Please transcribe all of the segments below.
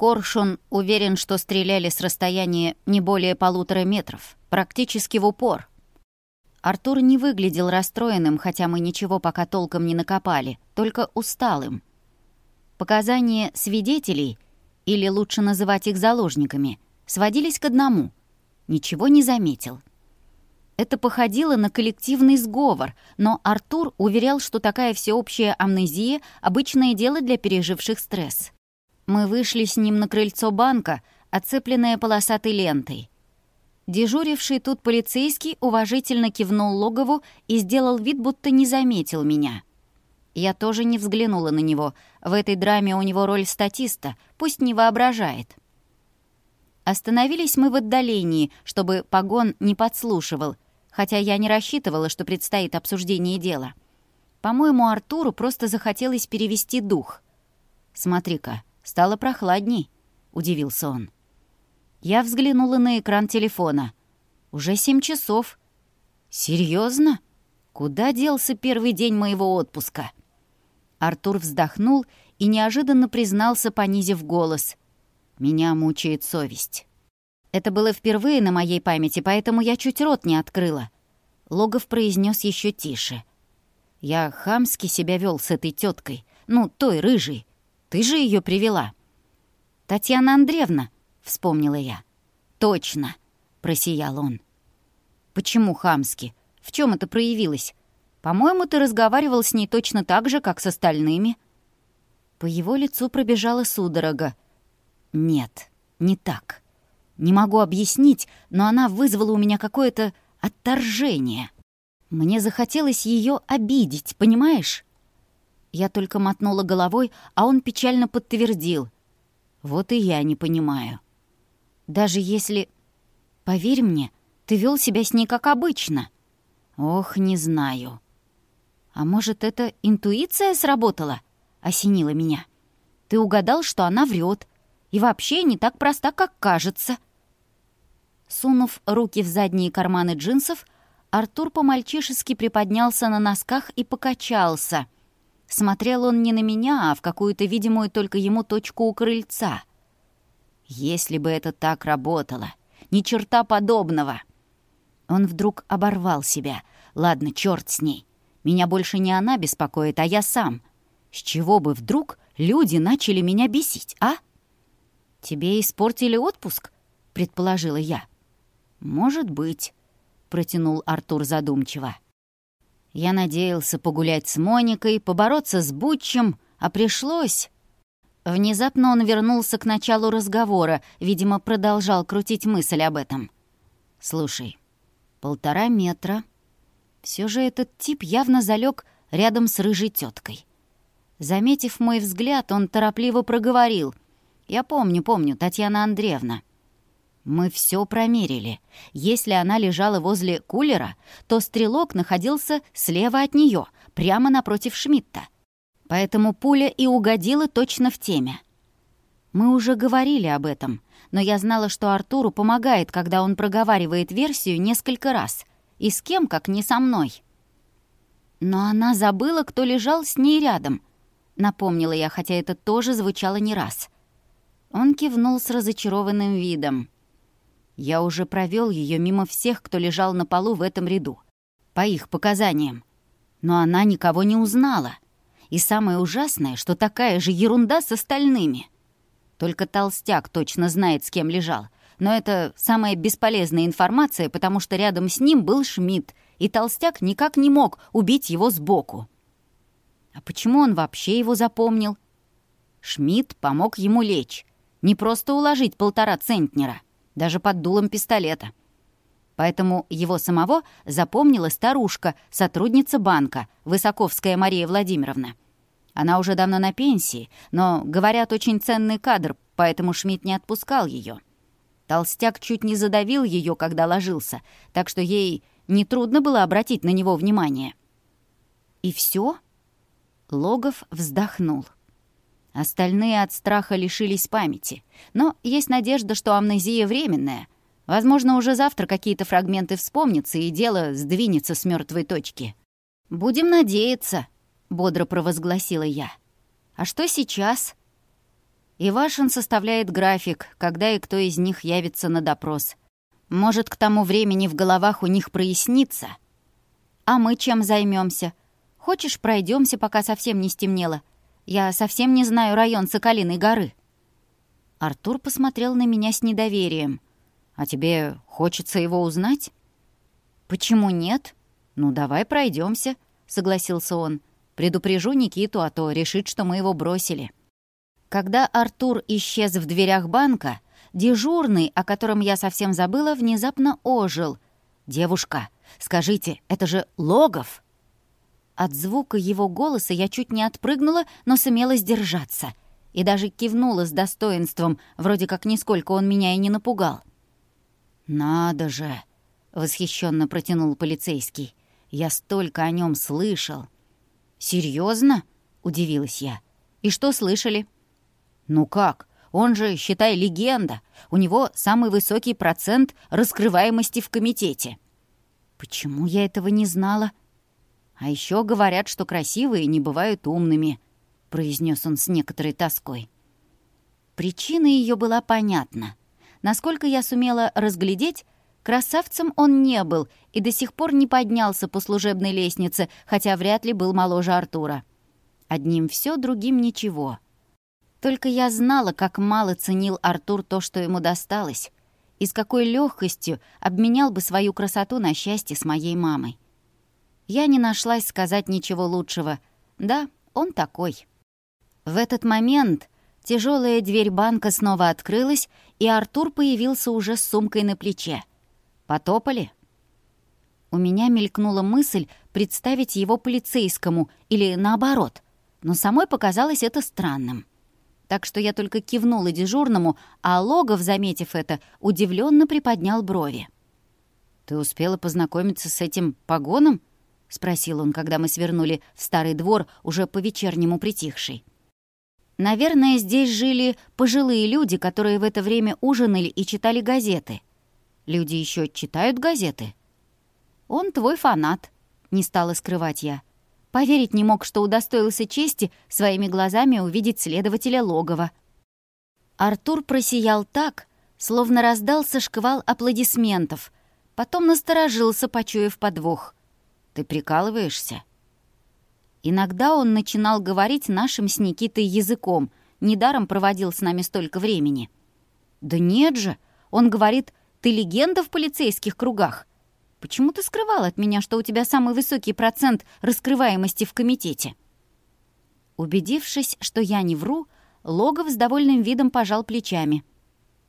Коршун уверен, что стреляли с расстояния не более полутора метров, практически в упор. Артур не выглядел расстроенным, хотя мы ничего пока толком не накопали, только усталым. Показания свидетелей, или лучше называть их заложниками, сводились к одному. Ничего не заметил. Это походило на коллективный сговор, но Артур уверял, что такая всеобщая амнезия – обычное дело для переживших стресс. Мы вышли с ним на крыльцо банка, оцепленное полосатой лентой. Дежуривший тут полицейский уважительно кивнул логову и сделал вид, будто не заметил меня. Я тоже не взглянула на него. В этой драме у него роль статиста, пусть не воображает. Остановились мы в отдалении, чтобы погон не подслушивал, хотя я не рассчитывала, что предстоит обсуждение дела. По-моему, Артуру просто захотелось перевести дух. «Смотри-ка», Стало прохладней», — удивился он. Я взглянула на экран телефона. Уже семь часов. Серьезно? Куда делся первый день моего отпуска? Артур вздохнул и неожиданно признался, понизив голос. «Меня мучает совесть». Это было впервые на моей памяти, поэтому я чуть рот не открыла. Логов произнес еще тише. Я хамски себя вел с этой теткой, ну, той рыжей. Ты же ее привела». «Татьяна Андреевна», — вспомнила я. «Точно», — просиял он. «Почему хамски? В чем это проявилось? По-моему, ты разговаривал с ней точно так же, как с остальными». По его лицу пробежала судорога. «Нет, не так. Не могу объяснить, но она вызвала у меня какое-то отторжение. Мне захотелось ее обидеть, понимаешь? Я только мотнула головой, а он печально подтвердил. Вот и я не понимаю. Даже если... Поверь мне, ты вел себя с ней как обычно. Ох, не знаю. А может, это интуиция сработала? Осенила меня. Ты угадал, что она врет. И вообще не так проста, как кажется. Сунув руки в задние карманы джинсов, Артур по-мальчишески приподнялся на носках и покачался — Смотрел он не на меня, а в какую-то видимую только ему точку у крыльца. Если бы это так работало, ни черта подобного. Он вдруг оборвал себя. Ладно, черт с ней. Меня больше не она беспокоит, а я сам. С чего бы вдруг люди начали меня бесить, а? Тебе испортили отпуск? предположила я. Может быть, протянул Артур задумчиво. Я надеялся погулять с Моникой, побороться с Бутчем, а пришлось... Внезапно он вернулся к началу разговора, видимо, продолжал крутить мысль об этом. «Слушай, полтора метра. Все же этот тип явно залег рядом с рыжей теткой. Заметив мой взгляд, он торопливо проговорил. «Я помню, помню, Татьяна Андреевна». Мы все промерили. Если она лежала возле кулера, то стрелок находился слева от нее, прямо напротив Шмидта. Поэтому пуля и угодила точно в теме. Мы уже говорили об этом, но я знала, что Артуру помогает, когда он проговаривает версию несколько раз. И с кем, как не со мной. Но она забыла, кто лежал с ней рядом. Напомнила я, хотя это тоже звучало не раз. Он кивнул с разочарованным видом. Я уже провел ее мимо всех, кто лежал на полу в этом ряду. По их показаниям. Но она никого не узнала. И самое ужасное, что такая же ерунда с остальными. Только толстяк точно знает, с кем лежал. Но это самая бесполезная информация, потому что рядом с ним был Шмидт, и толстяк никак не мог убить его сбоку. А почему он вообще его запомнил? Шмидт помог ему лечь. Не просто уложить полтора центнера — даже под дулом пистолета. Поэтому его самого запомнила старушка, сотрудница банка, Высоковская Мария Владимировна. Она уже давно на пенсии, но, говорят, очень ценный кадр, поэтому Шмидт не отпускал ее. Толстяк чуть не задавил ее, когда ложился, так что ей нетрудно было обратить на него внимание. «И все?» Логов вздохнул. Остальные от страха лишились памяти. Но есть надежда, что амнезия временная. Возможно, уже завтра какие-то фрагменты вспомнятся, и дело сдвинется с мертвой точки. «Будем надеяться», — бодро провозгласила я. «А что сейчас?» Ивашин составляет график, когда и кто из них явится на допрос. Может, к тому времени в головах у них прояснится. А мы чем займемся? Хочешь, пройдемся, пока совсем не стемнело? Я совсем не знаю район Соколиной горы». Артур посмотрел на меня с недоверием. «А тебе хочется его узнать?» «Почему нет?» «Ну, давай пройдемся, согласился он. «Предупрежу Никиту, а то решит, что мы его бросили». Когда Артур исчез в дверях банка, дежурный, о котором я совсем забыла, внезапно ожил. «Девушка, скажите, это же Логов!» От звука его голоса я чуть не отпрыгнула, но сумела сдержаться. И даже кивнула с достоинством, вроде как нисколько он меня и не напугал. «Надо же!» — восхищенно протянул полицейский. «Я столько о нем слышал». Серьезно? удивилась я. «И что слышали?» «Ну как? Он же, считай, легенда. У него самый высокий процент раскрываемости в комитете». «Почему я этого не знала?» «А А еще говорят, что красивые не бывают умными», — произнес он с некоторой тоской. Причина ее была понятна. Насколько я сумела разглядеть, красавцем он не был и до сих пор не поднялся по служебной лестнице, хотя вряд ли был моложе Артура. Одним все, другим ничего. Только я знала, как мало ценил Артур то, что ему досталось, и с какой легкостью обменял бы свою красоту на счастье с моей мамой я не нашлась сказать ничего лучшего. Да, он такой. В этот момент тяжелая дверь банка снова открылась, и Артур появился уже с сумкой на плече. «Потопали?» У меня мелькнула мысль представить его полицейскому или наоборот, но самой показалось это странным. Так что я только кивнула дежурному, а Логов, заметив это, удивленно приподнял брови. «Ты успела познакомиться с этим погоном?» — спросил он, когда мы свернули в старый двор, уже по-вечернему притихший. «Наверное, здесь жили пожилые люди, которые в это время ужинали и читали газеты. Люди еще читают газеты?» «Он твой фанат», — не стала скрывать я. Поверить не мог, что удостоился чести своими глазами увидеть следователя логова. Артур просиял так, словно раздался шквал аплодисментов, потом насторожился, почуяв подвох — ты прикалываешься?» Иногда он начинал говорить нашим с Никитой языком, недаром проводил с нами столько времени. «Да нет же!» — он говорит, «ты легенда в полицейских кругах. Почему ты скрывал от меня, что у тебя самый высокий процент раскрываемости в комитете?» Убедившись, что я не вру, Логов с довольным видом пожал плечами.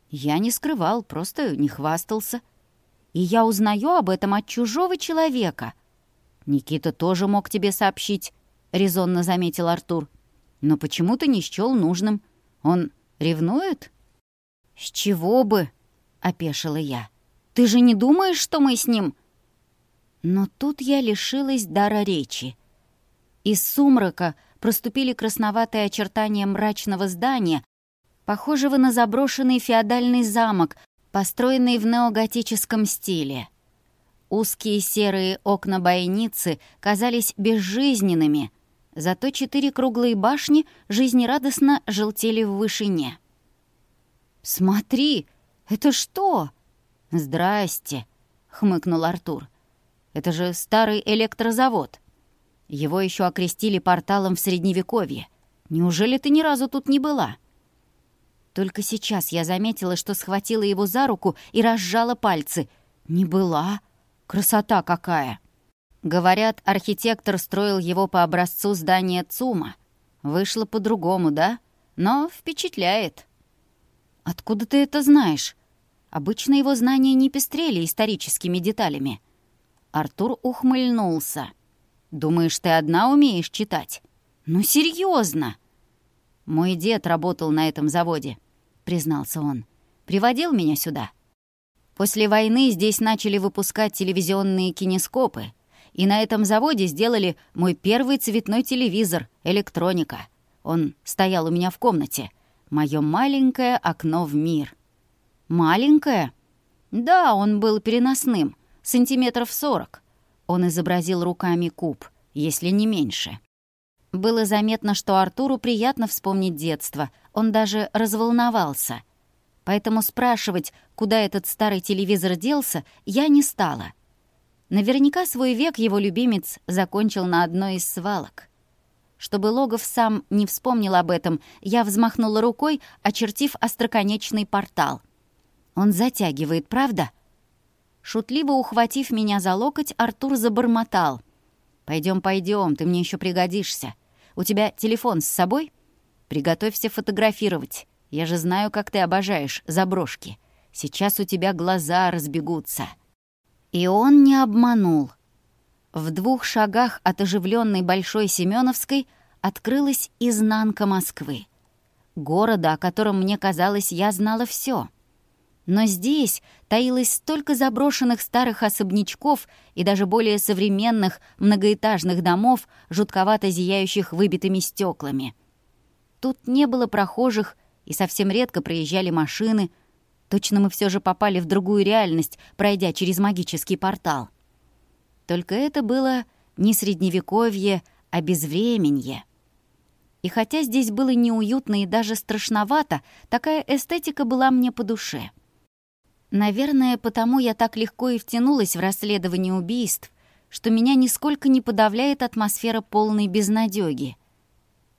«Я не скрывал, просто не хвастался. И я узнаю об этом от чужого человека — Никита тоже мог тебе сообщить, резонно заметил Артур. Но почему-то не счел нужным. Он ревнует? С чего бы? опешила я. Ты же не думаешь, что мы с ним? Но тут я лишилась дара речи. Из сумрака проступили красноватые очертания мрачного здания, похожего на заброшенный феодальный замок, построенный в неоготическом стиле. Узкие серые окна бойницы казались безжизненными, зато четыре круглые башни жизнерадостно желтели в вышине. «Смотри, это что?» «Здрасте», — хмыкнул Артур. «Это же старый электрозавод. Его еще окрестили порталом в Средневековье. Неужели ты ни разу тут не была?» Только сейчас я заметила, что схватила его за руку и разжала пальцы. «Не была», Красота какая!» Говорят, архитектор строил его по образцу здания ЦУМа. Вышло по-другому, да? Но впечатляет. «Откуда ты это знаешь?» Обычно его знания не пестрели историческими деталями. Артур ухмыльнулся. «Думаешь, ты одна умеешь читать?» «Ну, серьезно!» «Мой дед работал на этом заводе», — признался он. «Приводил меня сюда. После войны здесь начали выпускать телевизионные кинескопы, и на этом заводе сделали мой первый цветной телевизор «Электроника». Он стоял у меня в комнате. Моё маленькое окно в мир. «Маленькое?» «Да, он был переносным, сантиметров сорок». Он изобразил руками куб, если не меньше. Было заметно, что Артуру приятно вспомнить детство. Он даже разволновался — поэтому спрашивать, куда этот старый телевизор делся, я не стала. Наверняка свой век его любимец закончил на одной из свалок. Чтобы Логов сам не вспомнил об этом, я взмахнула рукой, очертив остроконечный портал. «Он затягивает, правда?» Шутливо ухватив меня за локоть, Артур забормотал. «Пойдем, пойдем, ты мне еще пригодишься. У тебя телефон с собой? Приготовься фотографировать. Я же знаю, как ты обожаешь заброшки. Сейчас у тебя глаза разбегутся». И он не обманул. В двух шагах от оживленной Большой Семеновской открылась изнанка Москвы. Города, о котором мне казалось, я знала все. Но здесь таилось столько заброшенных старых особнячков и даже более современных многоэтажных домов, жутковато зияющих выбитыми стеклами. Тут не было прохожих и совсем редко проезжали машины. Точно мы все же попали в другую реальность, пройдя через магический портал. Только это было не средневековье, а безвременье. И хотя здесь было неуютно и даже страшновато, такая эстетика была мне по душе. Наверное, потому я так легко и втянулась в расследование убийств, что меня нисколько не подавляет атмосфера полной безнадёги —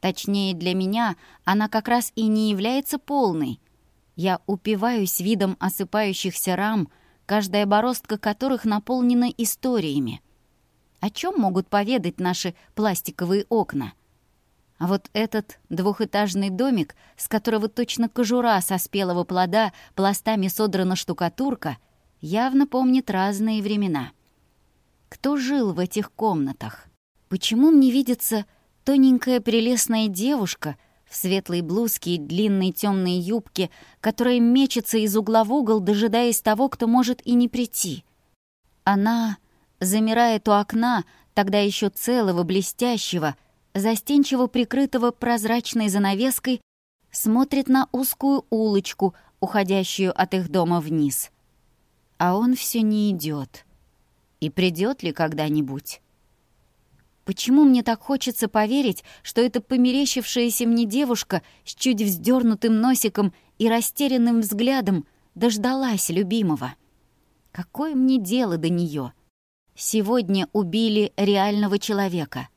Точнее, для меня она как раз и не является полной. Я упиваюсь видом осыпающихся рам, каждая бороздка которых наполнена историями. О чем могут поведать наши пластиковые окна? А вот этот двухэтажный домик, с которого точно кожура со спелого плода пластами содрана штукатурка, явно помнит разные времена. Кто жил в этих комнатах? Почему мне видится Тоненькая прелестная девушка в светлой блузке и длинной темной юбке, которая мечется из угла в угол, дожидаясь того, кто может и не прийти. Она замирает у окна, тогда еще целого, блестящего, застенчиво прикрытого прозрачной занавеской, смотрит на узкую улочку, уходящую от их дома вниз. А он все не идет. И придет ли когда-нибудь? Почему мне так хочется поверить, что эта померещившаяся мне девушка с чуть вздернутым носиком и растерянным взглядом дождалась любимого? Какое мне дело до нее? Сегодня убили реального человека.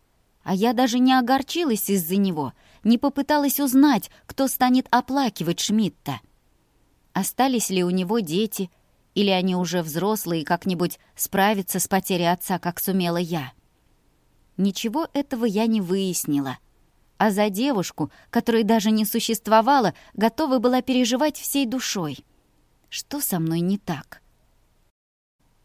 А я даже не огорчилась из-за него, не попыталась узнать, кто станет оплакивать Шмидта. Остались ли у него дети, или они уже взрослые и как-нибудь справятся с потерей отца, как сумела я? Ничего этого я не выяснила. А за девушку, которой даже не существовало, готова была переживать всей душой. Что со мной не так?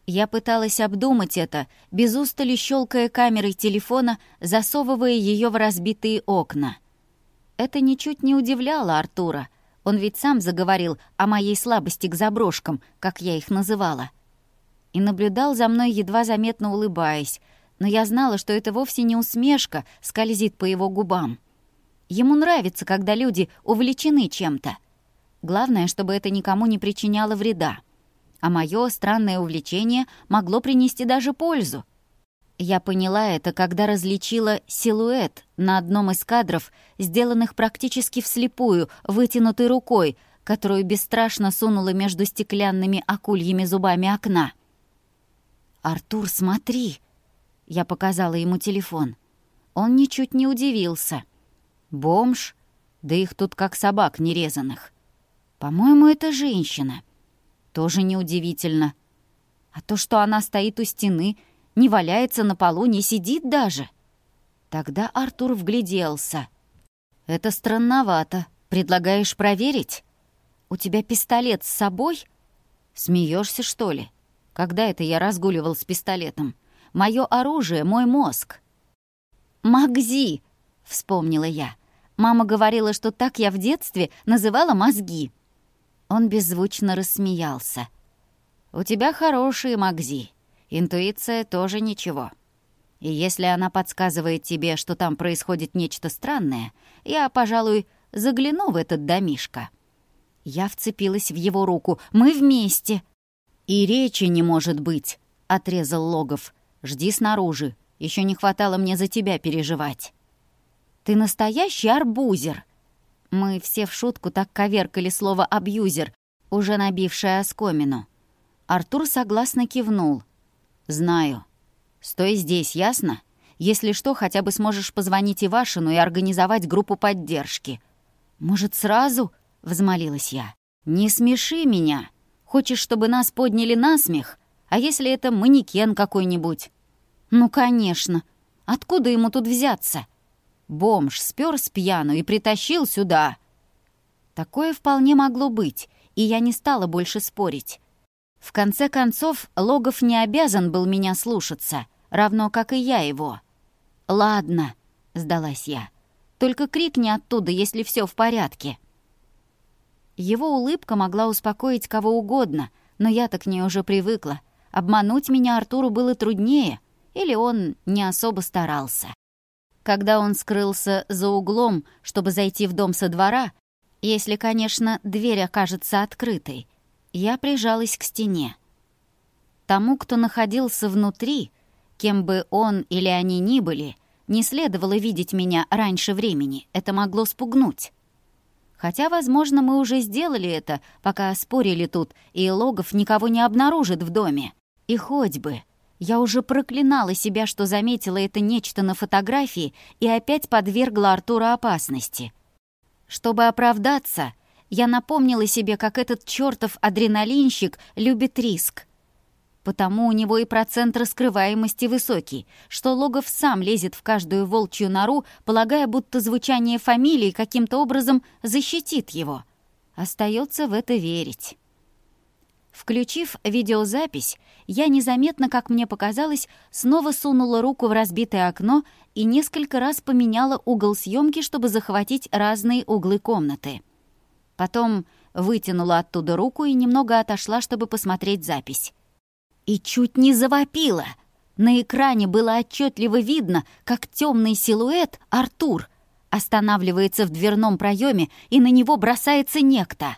Я пыталась обдумать это, без устали щелкая камерой телефона, засовывая ее в разбитые окна. Это ничуть не удивляло Артура. Он ведь сам заговорил о моей слабости к заброшкам, как я их называла. И наблюдал за мной, едва заметно улыбаясь, но я знала, что это вовсе не усмешка скользит по его губам. Ему нравится, когда люди увлечены чем-то. Главное, чтобы это никому не причиняло вреда. А мое странное увлечение могло принести даже пользу. Я поняла это, когда различила силуэт на одном из кадров, сделанных практически вслепую, вытянутой рукой, которую бесстрашно сунула между стеклянными акульями зубами окна. «Артур, смотри!» Я показала ему телефон. Он ничуть не удивился. Бомж? Да их тут как собак нерезанных. По-моему, это женщина. Тоже неудивительно. А то, что она стоит у стены, не валяется на полу, не сидит даже. Тогда Артур вгляделся. «Это странновато. Предлагаешь проверить? У тебя пистолет с собой? Смеешься что ли? Когда это я разгуливал с пистолетом?» Мое оружие — мой мозг». «Магзи!» — вспомнила я. Мама говорила, что так я в детстве называла мозги. Он беззвучно рассмеялся. «У тебя хорошие магзи. Интуиция тоже ничего. И если она подсказывает тебе, что там происходит нечто странное, я, пожалуй, загляну в этот домишко». Я вцепилась в его руку. «Мы вместе!» «И речи не может быть!» — отрезал Логов. Жди снаружи. Еще не хватало мне за тебя переживать. Ты настоящий арбузер. Мы все в шутку так коверкали слово «абьюзер», уже набившее оскомину. Артур согласно кивнул. «Знаю. Стой здесь, ясно? Если что, хотя бы сможешь позвонить Ивашину и организовать группу поддержки». «Может, сразу?» — взмолилась я. «Не смеши меня. Хочешь, чтобы нас подняли на смех? А если это манекен какой-нибудь? Ну, конечно. Откуда ему тут взяться? Бомж спер с пьяну и притащил сюда. Такое вполне могло быть, и я не стала больше спорить. В конце концов, Логов не обязан был меня слушаться, равно как и я его. «Ладно», — сдалась я, — «только крикни оттуда, если все в порядке». Его улыбка могла успокоить кого угодно, но я так к ней уже привыкла — Обмануть меня Артуру было труднее, или он не особо старался. Когда он скрылся за углом, чтобы зайти в дом со двора, если, конечно, дверь окажется открытой, я прижалась к стене. Тому, кто находился внутри, кем бы он или они ни были, не следовало видеть меня раньше времени, это могло спугнуть. Хотя, возможно, мы уже сделали это, пока спорили тут, и Логов никого не обнаружит в доме. И хоть бы. Я уже проклинала себя, что заметила это нечто на фотографии и опять подвергла Артура опасности. Чтобы оправдаться, я напомнила себе, как этот чертов адреналинщик любит риск. Потому у него и процент раскрываемости высокий, что Логов сам лезет в каждую волчью нору, полагая, будто звучание фамилии каким-то образом защитит его. Остается в это верить. Включив видеозапись, я незаметно, как мне показалось, снова сунула руку в разбитое окно и несколько раз поменяла угол съемки, чтобы захватить разные углы комнаты. Потом вытянула оттуда руку и немного отошла, чтобы посмотреть запись. И чуть не завопила. На экране было отчетливо видно, как темный силуэт Артур останавливается в дверном проеме, и на него бросается некто.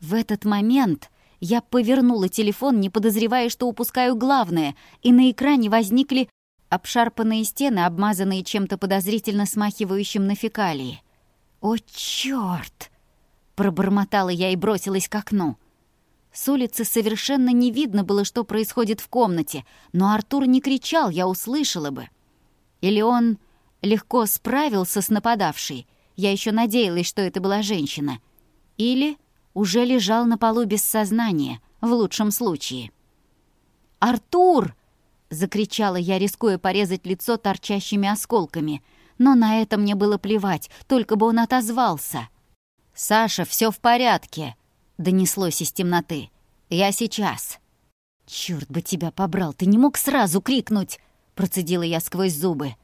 В этот момент я повернула телефон, не подозревая, что упускаю главное, и на экране возникли обшарпанные стены, обмазанные чем-то подозрительно смахивающим на фекалии. «О, чёрт!» — пробормотала я и бросилась к окну. С улицы совершенно не видно было, что происходит в комнате, но Артур не кричал, я услышала бы. Или он легко справился с нападавшей, я еще надеялась, что это была женщина. Или уже лежал на полу без сознания, в лучшем случае. «Артур!» — закричала я, рискуя порезать лицо торчащими осколками. Но на это мне было плевать, только бы он отозвался. «Саша, все в порядке!» — донеслось из темноты. «Я сейчас!» «Черт бы тебя побрал, ты не мог сразу крикнуть!» — процедила я сквозь зубы.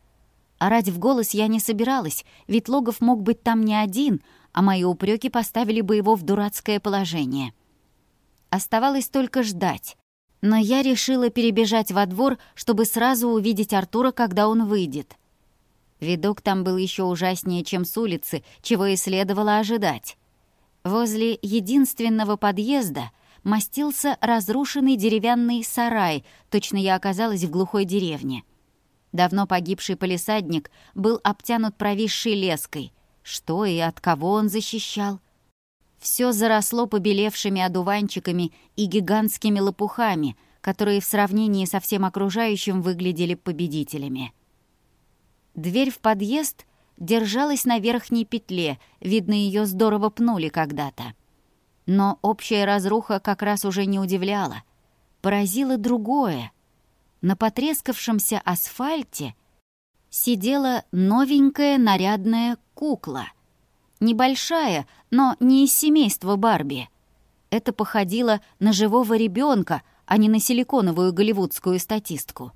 Орать а в голос я не собиралась, ведь Логов мог быть там не один, а мои упреки поставили бы его в дурацкое положение. Оставалось только ждать. Но я решила перебежать во двор, чтобы сразу увидеть Артура, когда он выйдет. Видок там был еще ужаснее, чем с улицы, чего и следовало ожидать. Возле единственного подъезда мастился разрушенный деревянный сарай, точно я оказалась в глухой деревне — Давно погибший полисадник был обтянут провисшей леской. Что и от кого он защищал? Все заросло побелевшими одуванчиками и гигантскими лопухами, которые в сравнении со всем окружающим выглядели победителями. Дверь в подъезд держалась на верхней петле, видно, ее здорово пнули когда-то. Но общая разруха как раз уже не удивляла. Поразило другое — на потрескавшемся асфальте сидела новенькая нарядная кукла. Небольшая, но не из семейства Барби. Это походило на живого ребенка, а не на силиконовую голливудскую статистку.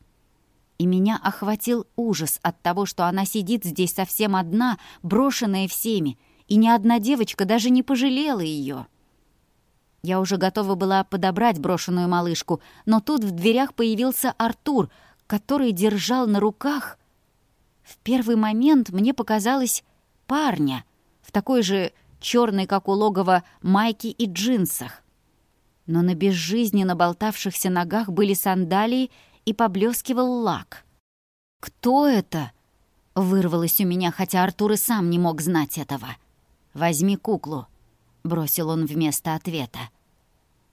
И меня охватил ужас от того, что она сидит здесь совсем одна, брошенная всеми, и ни одна девочка даже не пожалела ее. Я уже готова была подобрать брошенную малышку, но тут в дверях появился Артур, который держал на руках... В первый момент мне показалось парня в такой же черной, как у логова, майке и джинсах. Но на безжизненно болтавшихся ногах были сандалии и поблескивал лак. «Кто это?» — вырвалось у меня, хотя Артур и сам не мог бросил он вместо ответа.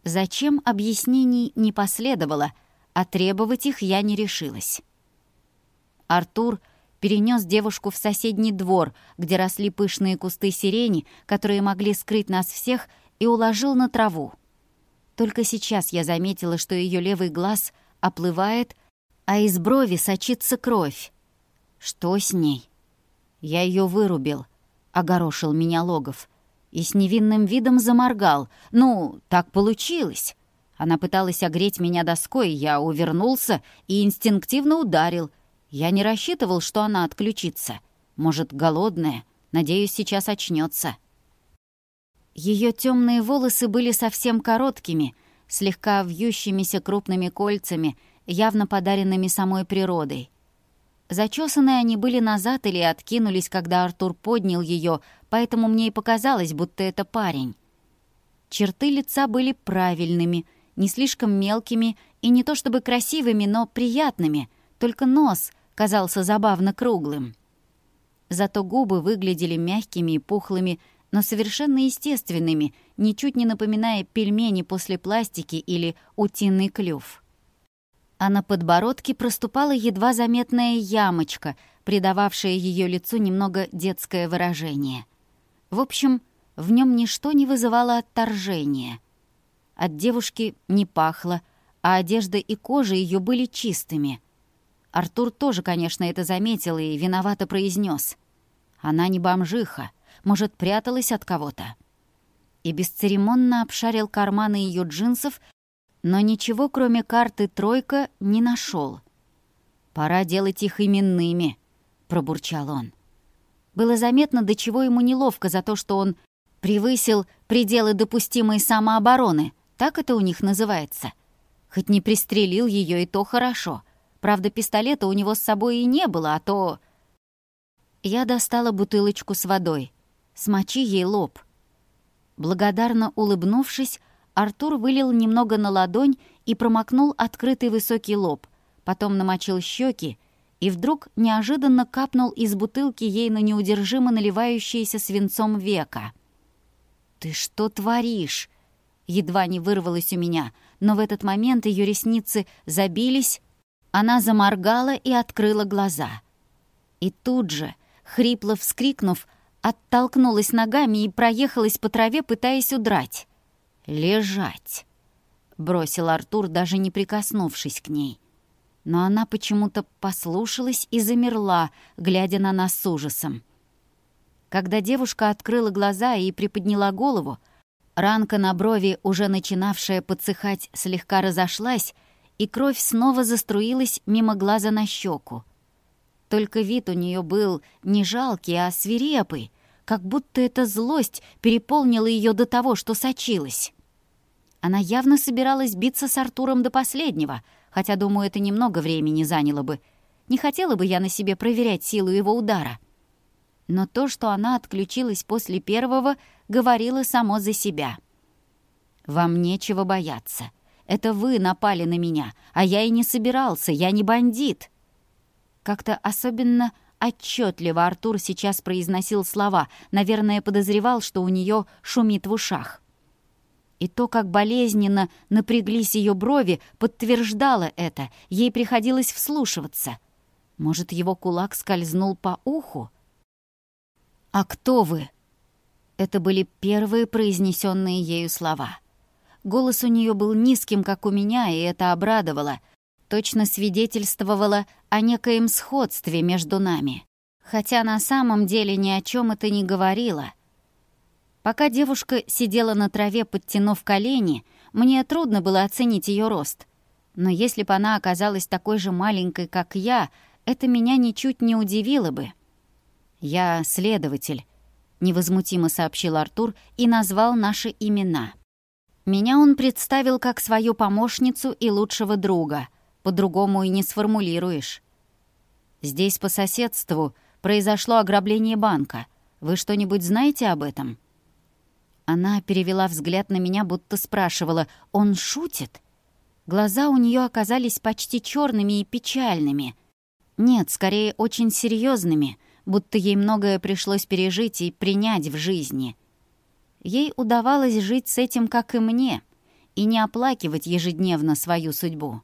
Зачем объяснений не последовало, а требовать их я не решилась. Артур перенес девушку в соседний двор, где росли пышные кусты сирени, которые могли скрыть нас всех, и уложил на траву. Только сейчас я заметила, что ее левый глаз оплывает, а из брови сочится кровь. Что с ней? Я ее вырубил, огорошил меня Логов и с невинным видом заморгал. «Ну, так получилось!» Она пыталась огреть меня доской, я увернулся и инстинктивно ударил. Я не рассчитывал, что она отключится. Может, голодная? Надеюсь, сейчас очнется. Ее темные волосы были совсем короткими, слегка вьющимися крупными кольцами, явно подаренными самой природой. Зачесанные они были назад или откинулись, когда Артур поднял ее, поэтому мне и показалось, будто это парень. Черты лица были правильными, не слишком мелкими и не то чтобы красивыми, но приятными, только нос казался забавно круглым. Зато губы выглядели мягкими и пухлыми, но совершенно естественными, ничуть не напоминая пельмени после пластики или утиный клюв. А на подбородке проступала едва заметная ямочка, придававшая ее лицу немного детское выражение. В общем, в нем ничто не вызывало отторжения. От девушки не пахло, а одежда и кожа ее были чистыми. Артур тоже, конечно, это заметил и виновато произнес. «Она не бомжиха, может, пряталась от кого-то». И бесцеремонно обшарил карманы ее джинсов, но ничего, кроме карты «тройка», не нашел. «Пора делать их именными», — пробурчал он. Было заметно, до чего ему неловко за то, что он превысил пределы допустимой самообороны, так это у них называется. Хоть не пристрелил ее и то хорошо. Правда, пистолета у него с собой и не было, а то... Я достала бутылочку с водой. Смочи ей лоб. Благодарно улыбнувшись, Артур вылил немного на ладонь и промокнул открытый высокий лоб, потом намочил щеки и вдруг неожиданно капнул из бутылки ей на неудержимо наливающееся свинцом века. «Ты что творишь?» Едва не вырвалось у меня, но в этот момент ее ресницы забились, она заморгала и открыла глаза. И тут же, хрипло вскрикнув, оттолкнулась ногами и проехалась по траве, пытаясь удрать. «Лежать!» — бросил Артур, даже не прикоснувшись к ней. Но она почему-то послушалась и замерла, глядя на нас с ужасом. Когда девушка открыла глаза и приподняла голову, ранка на брови, уже начинавшая подсыхать, слегка разошлась, и кровь снова заструилась мимо глаза на щеку. Только вид у нее был не жалкий, а свирепый — как будто эта злость переполнила ее до того, что сочилась. Она явно собиралась биться с Артуром до последнего, хотя, думаю, это немного времени заняло бы. Не хотела бы я на себе проверять силу его удара. Но то, что она отключилась после первого, говорило само за себя. «Вам нечего бояться. Это вы напали на меня, а я и не собирался, я не бандит». Как-то особенно отчетливо Артур сейчас произносил слова, наверное, подозревал, что у нее шумит в ушах. И то, как болезненно напряглись ее брови, подтверждало это, ей приходилось вслушиваться. Может, его кулак скользнул по уху? «А кто вы?» Это были первые произнесенные ею слова. Голос у нее был низким, как у меня, и это обрадовало — точно свидетельствовало о некоем сходстве между нами, хотя на самом деле ни о чем это не говорило. Пока девушка сидела на траве, подтянув колени, мне трудно было оценить ее рост. Но если бы она оказалась такой же маленькой, как я, это меня ничуть не удивило бы. «Я следователь», — невозмутимо сообщил Артур и назвал наши имена. Меня он представил как свою помощницу и лучшего друга — по-другому и не сформулируешь. Здесь по соседству произошло ограбление банка. Вы что-нибудь знаете об этом?» Она перевела взгляд на меня, будто спрашивала, «Он шутит?» Глаза у нее оказались почти черными и печальными. Нет, скорее, очень серьезными, будто ей многое пришлось пережить и принять в жизни. Ей удавалось жить с этим, как и мне, и не оплакивать ежедневно свою судьбу.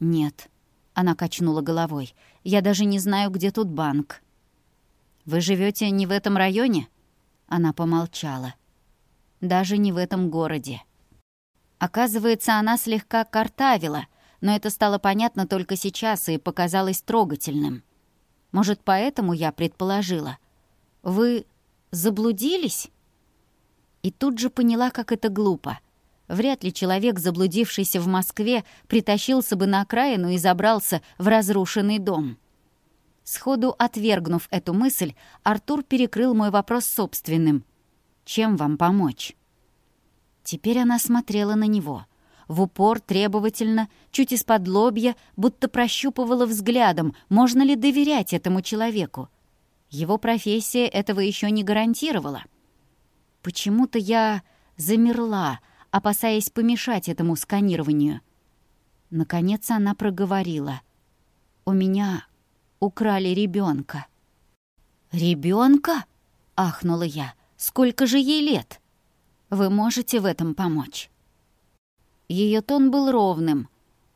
«Нет». Она качнула головой. «Я даже не знаю, где тут банк». «Вы живете не в этом районе?» Она помолчала. «Даже не в этом городе». Оказывается, она слегка картавила, но это стало понятно только сейчас и показалось трогательным. Может, поэтому я предположила. «Вы заблудились?» И тут же поняла, как это глупо. Вряд ли человек, заблудившийся в Москве, притащился бы на окраину и забрался в разрушенный дом. Сходу отвергнув эту мысль, Артур перекрыл мой вопрос собственным. «Чем вам помочь?» Теперь она смотрела на него. В упор, требовательно, чуть из-под лобья, будто прощупывала взглядом, можно ли доверять этому человеку. Его профессия этого еще не гарантировала. Почему-то я замерла, опасаясь помешать этому сканированию. Наконец она проговорила. «У меня украли ребенка. Ребенка? ахнула я. «Сколько же ей лет? Вы можете в этом помочь?» Ее тон был ровным.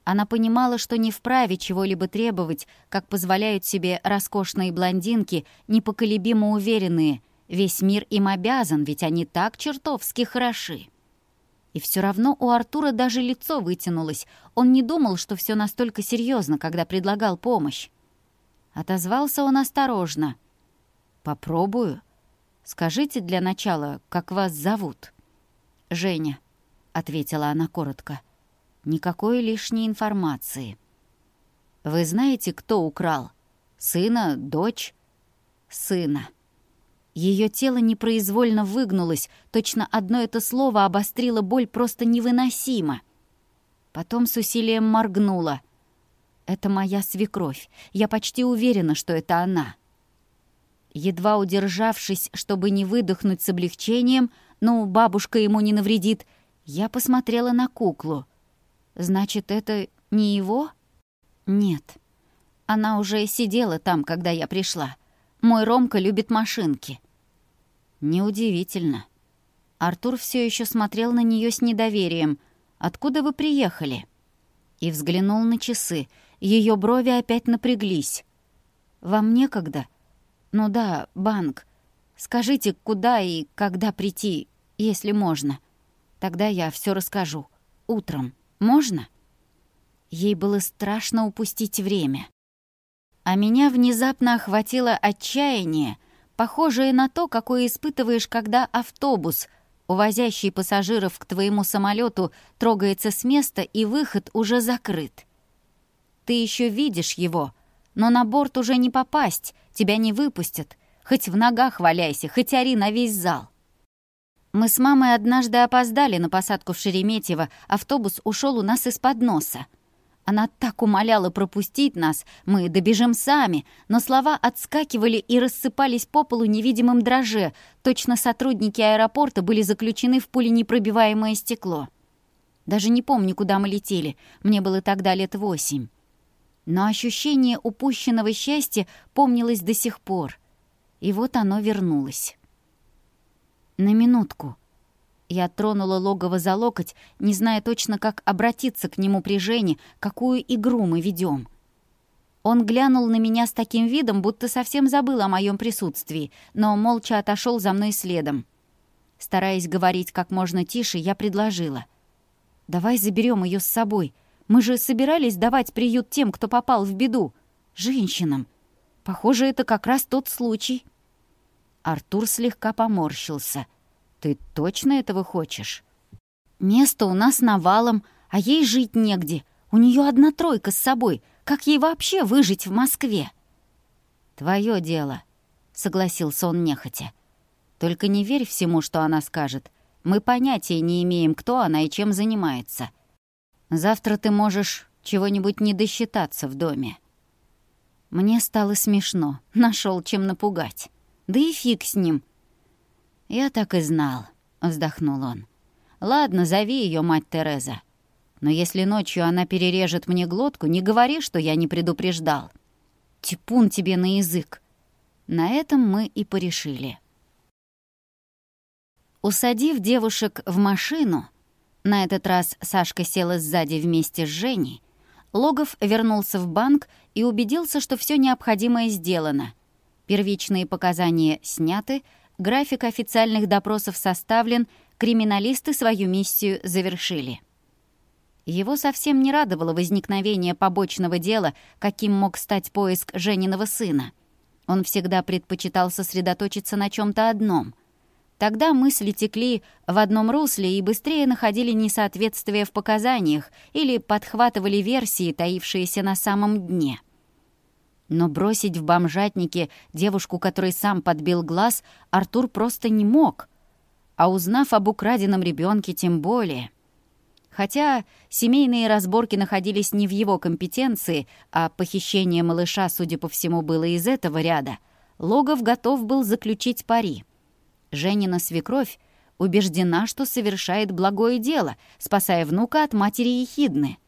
Она понимала, что не вправе чего-либо требовать, как позволяют себе роскошные блондинки, непоколебимо уверенные. Весь мир им обязан, ведь они так чертовски хороши. И все равно у Артура даже лицо вытянулось. Он не думал, что все настолько серьезно, когда предлагал помощь. Отозвался он осторожно. «Попробую. Скажите для начала, как вас зовут?» «Женя», — ответила она коротко. «Никакой лишней информации». «Вы знаете, кто украл? Сына, дочь?» «Сына», ее тело непроизвольно выгнулось, точно одно это слово обострило боль просто невыносимо. Потом с усилием моргнула. «Это моя свекровь. Я почти уверена, что это она». Едва удержавшись, чтобы не выдохнуть с облегчением, «Ну, бабушка ему не навредит», я посмотрела на куклу. «Значит, это не его?» «Нет. Она уже сидела там, когда я пришла. Мой Ромка любит машинки». «Неудивительно». Артур все еще смотрел на нее с недоверием. «Откуда вы приехали?» И взглянул на часы. Ее брови опять напряглись. «Вам некогда?» «Ну да, банк. Скажите, куда и когда прийти, если можно. Тогда я все расскажу. Утром. Можно?» Ей было страшно упустить время. А меня внезапно охватило отчаяние — похожее на то, какое испытываешь, когда автобус, увозящий пассажиров к твоему самолету, трогается с места и выход уже закрыт. Ты еще видишь его, но на борт уже не попасть, тебя не выпустят. Хоть в ногах валяйся, хоть ори на весь зал. Мы с мамой однажды опоздали на посадку в Шереметьево, автобус ушел у нас из-под носа. Она так умоляла пропустить нас, мы добежим сами, но слова отскакивали и рассыпались по полу невидимым дроже. Точно сотрудники аэропорта были заключены в пуленепробиваемое стекло. Даже не помню, куда мы летели, мне было тогда лет восемь. Но ощущение упущенного счастья помнилось до сих пор. И вот оно вернулось. На минутку. Я тронула логово за локоть, не зная точно, как обратиться к нему при Жене, какую игру мы ведем. Он глянул на меня с таким видом, будто совсем забыл о моем присутствии, но молча отошел за мной следом. Стараясь говорить как можно тише, я предложила. «Давай заберем ее с собой. Мы же собирались давать приют тем, кто попал в беду. Женщинам. Похоже, это как раз тот случай». Артур слегка поморщился – ты точно этого хочешь? Место у нас навалом, а ей жить негде. У нее одна тройка с собой. Как ей вообще выжить в Москве? Твое дело, согласился он нехотя. Только не верь всему, что она скажет. Мы понятия не имеем, кто она и чем занимается. Завтра ты можешь чего-нибудь не досчитаться в доме. Мне стало смешно. Нашел чем напугать. Да и фиг с ним. «Я так и знал», — вздохнул он. «Ладно, зови ее мать Тереза. Но если ночью она перережет мне глотку, не говори, что я не предупреждал. Типун тебе на язык!» На этом мы и порешили. Усадив девушек в машину, на этот раз Сашка села сзади вместе с Женей, Логов вернулся в банк и убедился, что все необходимое сделано. Первичные показания сняты — график официальных допросов составлен, криминалисты свою миссию завершили. Его совсем не радовало возникновение побочного дела, каким мог стать поиск Жениного сына. Он всегда предпочитал сосредоточиться на чем то одном. Тогда мысли текли в одном русле и быстрее находили несоответствия в показаниях или подхватывали версии, таившиеся на самом дне. Но бросить в бомжатнике девушку, которой сам подбил глаз, Артур просто не мог. А узнав об украденном ребенке, тем более. Хотя семейные разборки находились не в его компетенции, а похищение малыша, судя по всему, было из этого ряда, Логов готов был заключить пари. Женина свекровь убеждена, что совершает благое дело, спасая внука от матери Ехидны —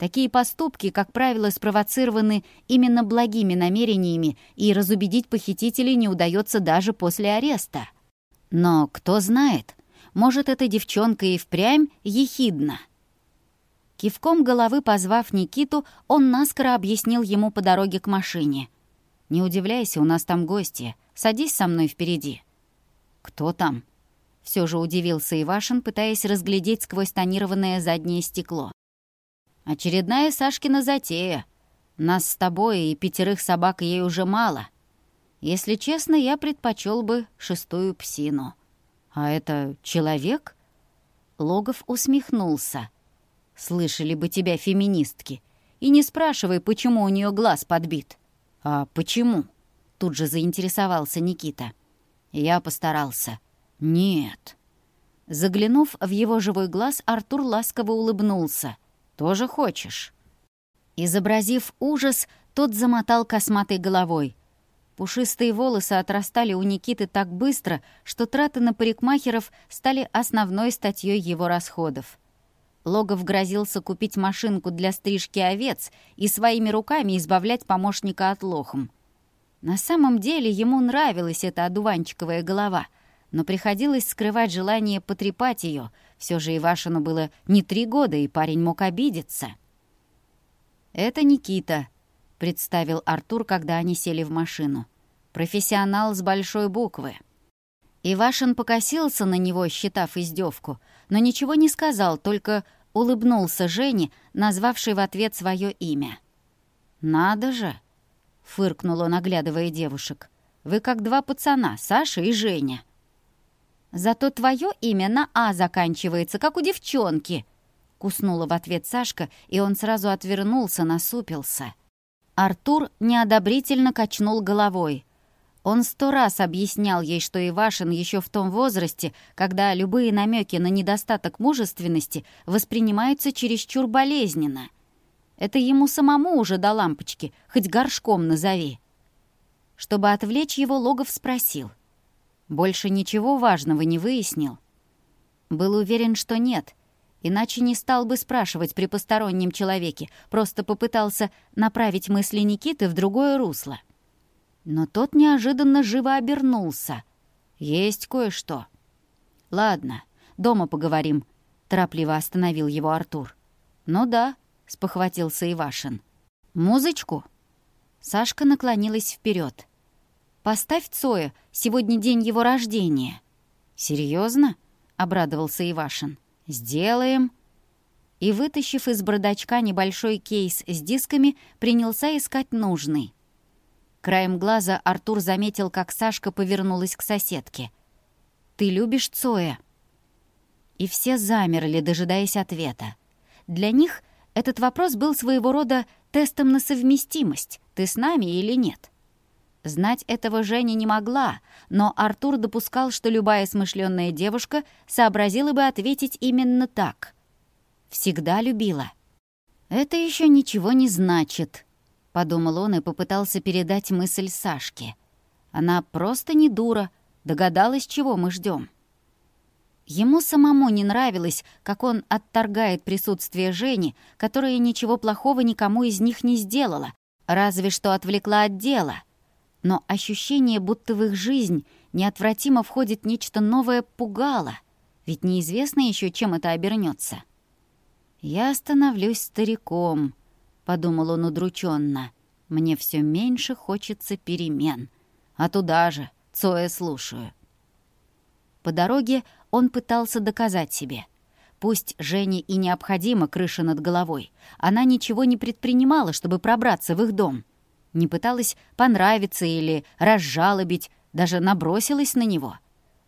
Такие поступки, как правило, спровоцированы именно благими намерениями, и разубедить похитителей не удается даже после ареста. Но кто знает, может, эта девчонка и впрямь ехидна. Кивком головы позвав Никиту, он наскоро объяснил ему по дороге к машине. «Не удивляйся, у нас там гости. Садись со мной впереди». «Кто там?» Все же удивился Ивашин, пытаясь разглядеть сквозь тонированное заднее стекло. «Очередная Сашкина затея. Нас с тобой и пятерых собак ей уже мало. Если честно, я предпочел бы шестую псину». «А это человек?» Логов усмехнулся. Слышали бы тебя феминистки. И не спрашивай, почему у нее глаз подбит. А почему? Тут же заинтересовался Никита. Я постарался. Нет. Заглянув в его живой глаз, Артур ласково улыбнулся. тоже хочешь?» Изобразив ужас, тот замотал косматой головой. Пушистые волосы отрастали у Никиты так быстро, что траты на парикмахеров стали основной статьей его расходов. Логов грозился купить машинку для стрижки овец и своими руками избавлять помощника от лохом. На самом деле ему нравилась эта одуванчиковая голова, но приходилось скрывать желание потрепать ее — Все же Ивашину было не три года, и парень мог обидеться. «Это Никита», — представил Артур, когда они сели в машину. «Профессионал с большой буквы». Ивашин покосился на него, считав издевку, но ничего не сказал, только улыбнулся Жене, назвавший в ответ свое имя. «Надо же!» — фыркнул он, оглядывая девушек. «Вы как два пацана, Саша и Женя». «Зато твое имя на «А» заканчивается, как у девчонки», — куснула в ответ Сашка, и он сразу отвернулся, насупился. Артур неодобрительно качнул головой — он сто раз объяснял ей, что Ивашин еще в том возрасте, когда любые намеки на недостаток мужественности воспринимаются чересчур болезненно. Это ему самому уже до лампочки, хоть горшком назови. Чтобы отвлечь его, Логов спросил. Больше ничего важного не выяснил? Был уверен, что нет. Иначе не стал бы спрашивать при постороннем человеке, просто попытался направить мысли Никиты в другое русло. Но тот неожиданно живо обернулся. «Есть кое-что». «Ладно, дома поговорим», — торопливо остановил его Артур. «Ну да», — спохватился Ивашин. «Музычку?» Сашка наклонилась вперед. Поставь Цоя, сегодня день его рождения». «Серьезно?» — обрадовался Ивашин. «Сделаем». И, вытащив из бардачка небольшой кейс с дисками, принялся искать нужный. Краем глаза Артур заметил, как Сашка повернулась к соседке. «Ты любишь Цоя?» И все замерли, дожидаясь ответа. Для них этот вопрос был своего рода тестом на совместимость, ты с нами или нет. Знать этого Женя не могла, но Артур допускал, что любая смышленная девушка сообразила бы ответить именно так. «Всегда любила». «Это еще ничего не значит», — подумал он и попытался передать мысль Сашке. «Она просто не дура, догадалась, чего мы ждем. Ему самому не нравилось, как он отторгает присутствие Жени, которая ничего плохого никому из них не сделала, разве что отвлекла от дела — Но ощущение, будто в их жизнь неотвратимо входит нечто новое, пугало, ведь неизвестно еще, чем это обернется. «Я становлюсь стариком», — подумал он удрученно. «Мне все меньше хочется перемен. А туда же, Цоя слушаю». По дороге он пытался доказать себе. Пусть Жене и необходима крыша над головой, она ничего не предпринимала, чтобы пробраться в их дом. не пыталась понравиться или разжалобить, даже набросилась на него.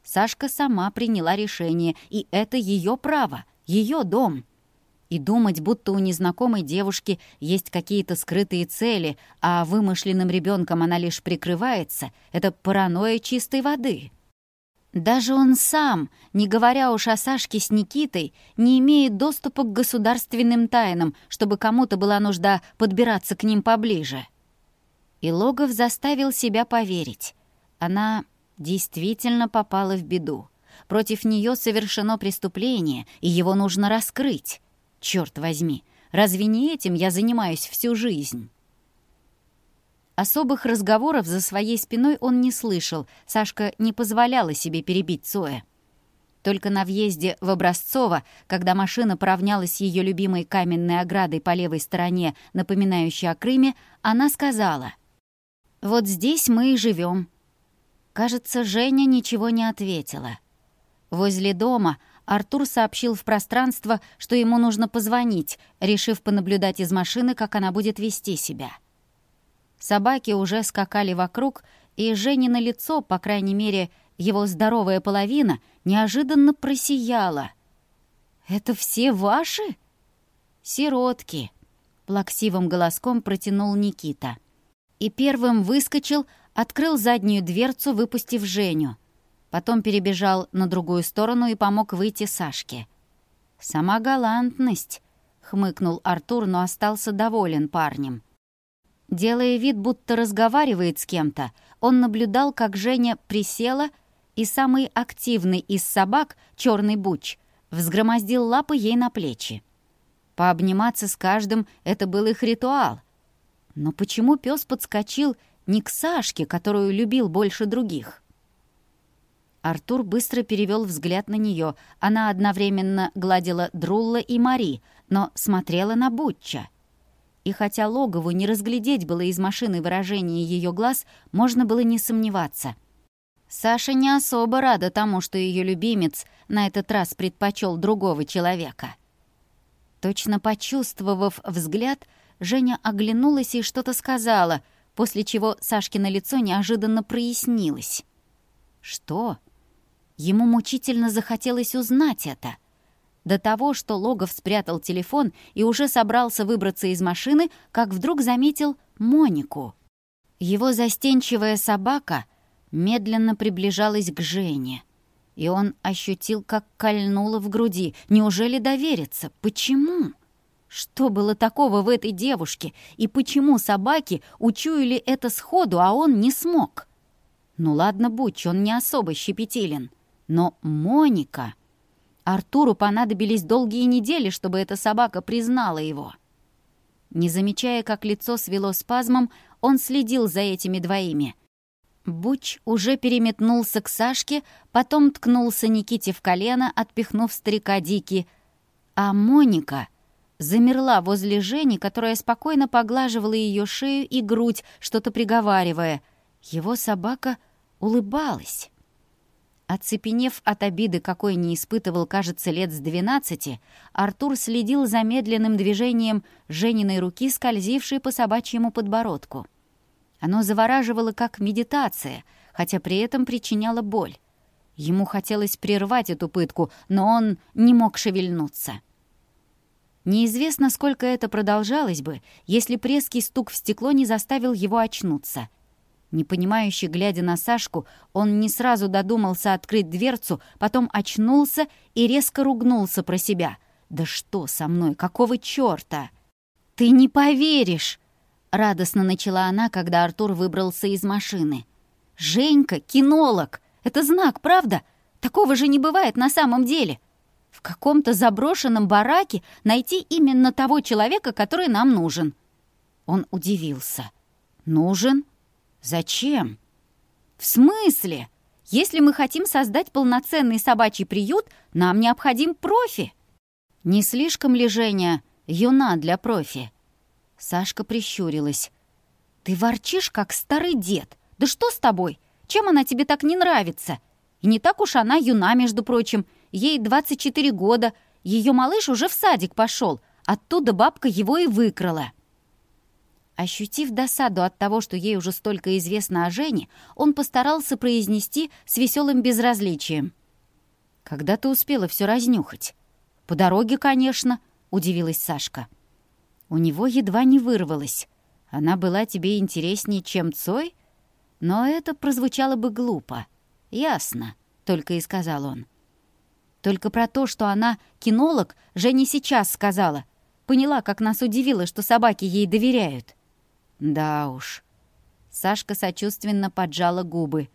Сашка сама приняла решение, и это ее право, ее дом. И думать, будто у незнакомой девушки есть какие-то скрытые цели, а вымышленным ребенком она лишь прикрывается, это паранойя чистой воды. Даже он сам, не говоря уж о Сашке с Никитой, не имеет доступа к государственным тайнам, чтобы кому-то была нужда подбираться к ним поближе. И Логов заставил себя поверить. Она действительно попала в беду. Против нее совершено преступление, и его нужно раскрыть. Черт возьми, разве не этим я занимаюсь всю жизнь? Особых разговоров за своей спиной он не слышал, Сашка не позволяла себе перебить Цоя. Только на въезде в Образцово, когда машина поравнялась с ее любимой каменной оградой по левой стороне, напоминающей о Крыме, она сказала — вот здесь мы и живем. Кажется, Женя ничего не ответила. Возле дома Артур сообщил в пространство, что ему нужно позвонить, решив понаблюдать из машины, как она будет вести себя. Собаки уже скакали вокруг, и на лицо, по крайней мере, его здоровая половина, неожиданно просияла. «Это все ваши?» «Сиротки», — плаксивым голоском протянул Никита и первым выскочил, открыл заднюю дверцу, выпустив Женю. Потом перебежал на другую сторону и помог выйти Сашке. «Сама галантность», — хмыкнул Артур, но остался доволен парнем. Делая вид, будто разговаривает с кем-то, он наблюдал, как Женя присела, и самый активный из собак, черный буч, взгромоздил лапы ей на плечи. Пообниматься с каждым — это был их ритуал — Но почему пес подскочил не к Сашке, которую любил больше других? Артур быстро перевел взгляд на нее. Она одновременно гладила Друлла и Мари, но смотрела на Бутча. И хотя Логову не разглядеть было из машины выражение ее глаз, можно было не сомневаться. Саша не особо рада тому, что ее любимец на этот раз предпочел другого человека. Точно почувствовав взгляд, Женя оглянулась и что-то сказала, после чего Сашкино лицо неожиданно прояснилось. «Что?» Ему мучительно захотелось узнать это. До того, что Логов спрятал телефон и уже собрался выбраться из машины, как вдруг заметил Монику. Его застенчивая собака медленно приближалась к Жене. И он ощутил, как кольнуло в груди. Неужели довериться? Почему? Что было такого в этой девушке? И почему собаки учуяли это сходу, а он не смог? Ну ладно, Буч, он не особо щепетилен. Но Моника... Артуру понадобились долгие недели, чтобы эта собака признала его. Не замечая, как лицо свело спазмом, он следил за этими двоими. Буч уже переметнулся к Сашке, потом ткнулся Никите в колено, отпихнув старика Дики. А Моника Замерла возле Жени, которая спокойно поглаживала ее шею и грудь, что-то приговаривая. Его собака улыбалась. Оцепенев от обиды, какой не испытывал, кажется, лет с двенадцати, Артур следил за медленным движением Жениной руки, скользившей по собачьему подбородку. Оно завораживало, как медитация, хотя при этом причиняло боль. Ему хотелось прервать эту пытку, но он не мог шевельнуться. Неизвестно, сколько это продолжалось бы, если преский стук в стекло не заставил его очнуться. Непонимающе глядя на Сашку, он не сразу додумался открыть дверцу, потом очнулся и резко ругнулся про себя. «Да что со мной? Какого чёрта?» «Ты не поверишь!» — радостно начала она, когда Артур выбрался из машины. «Женька — кинолог! Это знак, правда? Такого же не бывает на самом деле!» в каком-то заброшенном бараке найти именно того человека, который нам нужен». Он удивился. «Нужен? Зачем?» «В смысле? Если мы хотим создать полноценный собачий приют, нам необходим профи». «Не слишком ли, Женя, юна для профи?» Сашка прищурилась. «Ты ворчишь, как старый дед. Да что с тобой? Чем она тебе так не нравится? И не так уж она юна, между прочим ей 24 года, ее малыш уже в садик пошел, оттуда бабка его и выкрала. Ощутив досаду от того, что ей уже столько известно о Жене, он постарался произнести с веселым безразличием. «Когда ты успела все разнюхать?» «По дороге, конечно», — удивилась Сашка. У него едва не вырвалось. «Она была тебе интереснее, чем Цой?» Но это прозвучало бы глупо. «Ясно», — только и сказал он. Только про то, что она кинолог, Женя сейчас сказала. Поняла, как нас удивило, что собаки ей доверяют. Да уж. Сашка сочувственно поджала губы.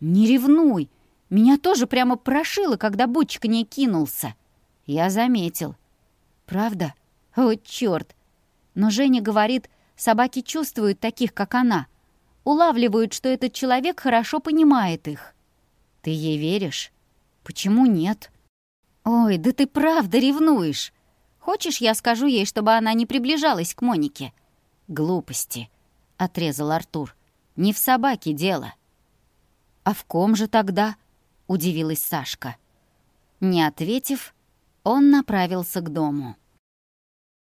«Не ревнуй! Меня тоже прямо прошило, когда бочек не кинулся!» Я заметил. «Правда? О, чёрт!» Но Женя говорит, собаки чувствуют таких, как она. Улавливают, что этот человек хорошо понимает их. «Ты ей веришь?» «Почему нет?» Ой, да ты правда ревнуешь. Хочешь, я скажу ей, чтобы она не приближалась к Монике? «Глупости», — отрезал Артур. «Не в собаке дело». «А в ком же тогда?» — удивилась Сашка. Не ответив, он направился к дому.